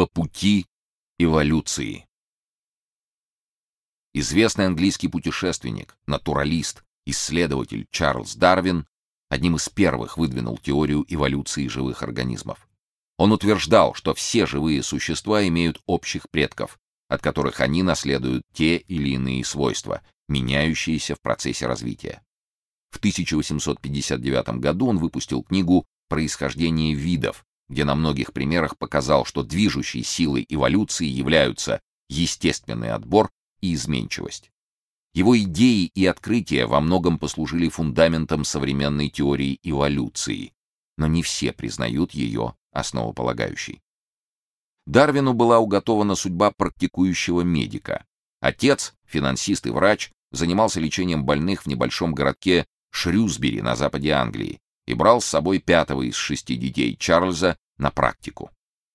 по пути эволюции. Известный английский путешественник, натуралист, исследователь Чарльз Дарвин одним из первых выдвинул теорию эволюции живых организмов. Он утверждал, что все живые существа имеют общих предков, от которых они наследуют те или иные свойства, меняющиеся в процессе развития. В 1859 году он выпустил книгу Происхождение видов, где на многих примерах показал, что движущей силой эволюции являются естественный отбор и изменчивость. Его идеи и открытия во многом послужили фундаментом современной теории эволюции, но не все признают ее основополагающей. Дарвину была уготована судьба практикующего медика. Отец, финансист и врач, занимался лечением больных в небольшом городке Шрюсбери на западе Англии и брал с собой пятого из шести детей Чарльза на практику.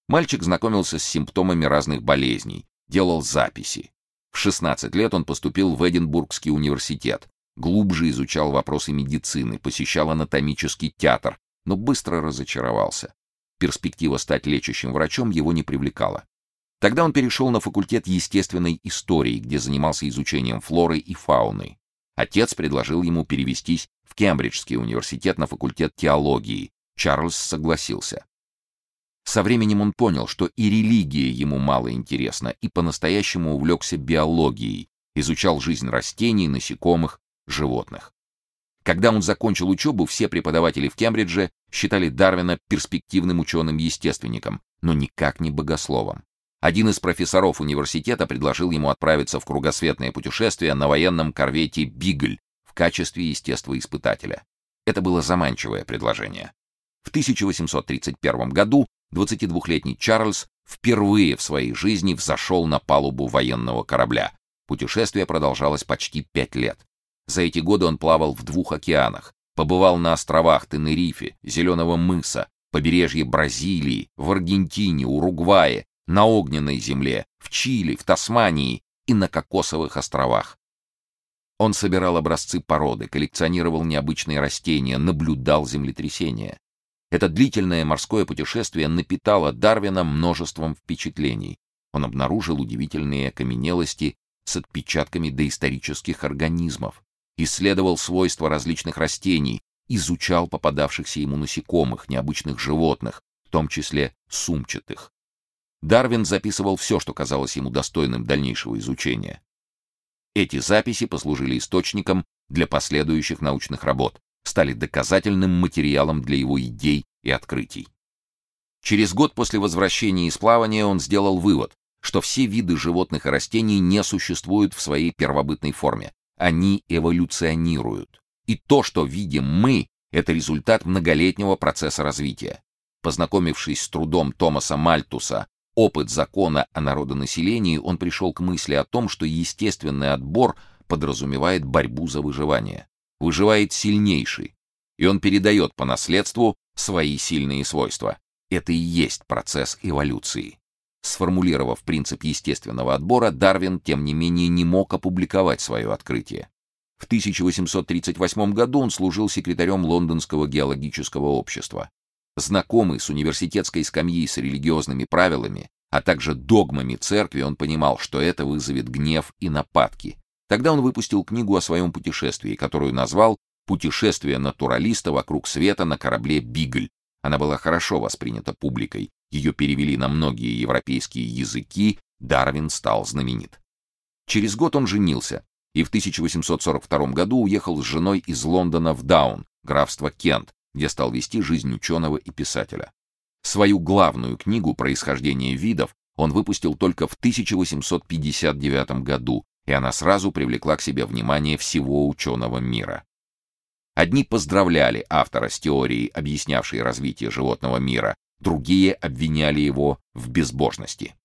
Мальчик знакомился с симптомами разных болезней, делал записи. В 16 лет он поступил в Эдинбургский университет, глубже изучал вопросы медицины, посещал анатомический театр, но быстро разочаровался. Перспектива стать лечащим врачом его не привлекала. Тогда он перешел на факультет естественной истории, где занимался изучением флоры и фауны. Отец предложил ему перевестись в Кембриджский университет на факультет теологии. Чарльз согласился. Со временем он понял, что и религия ему мало интересна, и по-настоящему увлекся биологией, изучал жизнь растений, насекомых, животных. Когда он закончил учебу, все преподаватели в Кембридже считали Дарвина перспективным ученым-естественником, но никак не богословом. Один из профессоров университета предложил ему отправиться в кругосветное путешествие на военном корвете «Бигль» качестве естествоиспытателя. Это было заманчивое предложение. В 1831 году 22-летний Чарльз впервые в своей жизни взошел на палубу военного корабля. Путешествие продолжалось почти пять лет. За эти годы он плавал в двух океанах, побывал на островах Тенерифе, Зеленого мыса, побережье Бразилии, в Аргентине, Уругвае, на огненной земле, в Чили, в Тасмании и на кокосовых островах. Он собирал образцы породы, коллекционировал необычные растения, наблюдал землетрясения. Это длительное морское путешествие напитало Дарвина множеством впечатлений. Он обнаружил удивительные окаменелости с отпечатками доисторических организмов, исследовал свойства различных растений, изучал попадавшихся ему насекомых, необычных животных, в том числе сумчатых. Дарвин записывал все, что казалось ему достойным дальнейшего изучения. Эти записи послужили источником для последующих научных работ, стали доказательным материалом для его идей и открытий. Через год после возвращения из плавания он сделал вывод, что все виды животных и растений не существуют в своей первобытной форме, они эволюционируют. И то, что видим мы, это результат многолетнего процесса развития. Познакомившись с трудом Томаса Мальтуса «Опыт закона о народонаселении», он пришел к мысли о том, что естественный отбор подразумевает борьбу за выживание. Выживает сильнейший, и он передает по наследству свои сильные свойства. Это и есть процесс эволюции. Сформулировав принцип естественного отбора, Дарвин, тем не менее, не мог опубликовать свое открытие. В 1838 году он служил секретарем Лондонского геологического общества. Знакомый с университетской скамьей с религиозными правилами, а также догмами церкви, он понимал, что это вызовет гнев и нападки. Тогда он выпустил книгу о своем путешествии, которую назвал «Путешествие натуралиста вокруг света на корабле «Бигль». Она была хорошо воспринята публикой, ее перевели на многие европейские языки, Дарвин стал знаменит. Через год он женился и в 1842 году уехал с женой из Лондона в Даун, графство Кент, где стал вести жизнь ученого и писателя. Свою главную книгу «Происхождение видов» он выпустил только в 1859 году, и она сразу привлекла к себе внимание всего ученого мира. Одни поздравляли автора с теорией, объяснявшей развитие животного мира, другие обвиняли его в безбожности.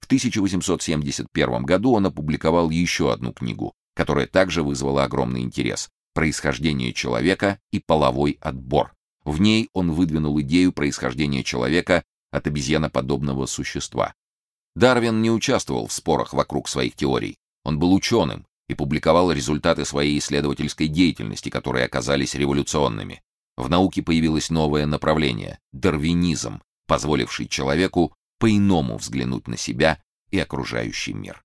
В 1871 году он опубликовал еще одну книгу, которая также вызвала огромный интерес «Происхождение человека и половой отбор». В ней он выдвинул идею происхождения человека от обезьяноподобного существа. Дарвин не участвовал в спорах вокруг своих теорий. Он был ученым и публиковал результаты своей исследовательской деятельности, которые оказались революционными. В науке появилось новое направление дарвинизм, позволивший человеку по-иному взглянуть на себя и окружающий мир.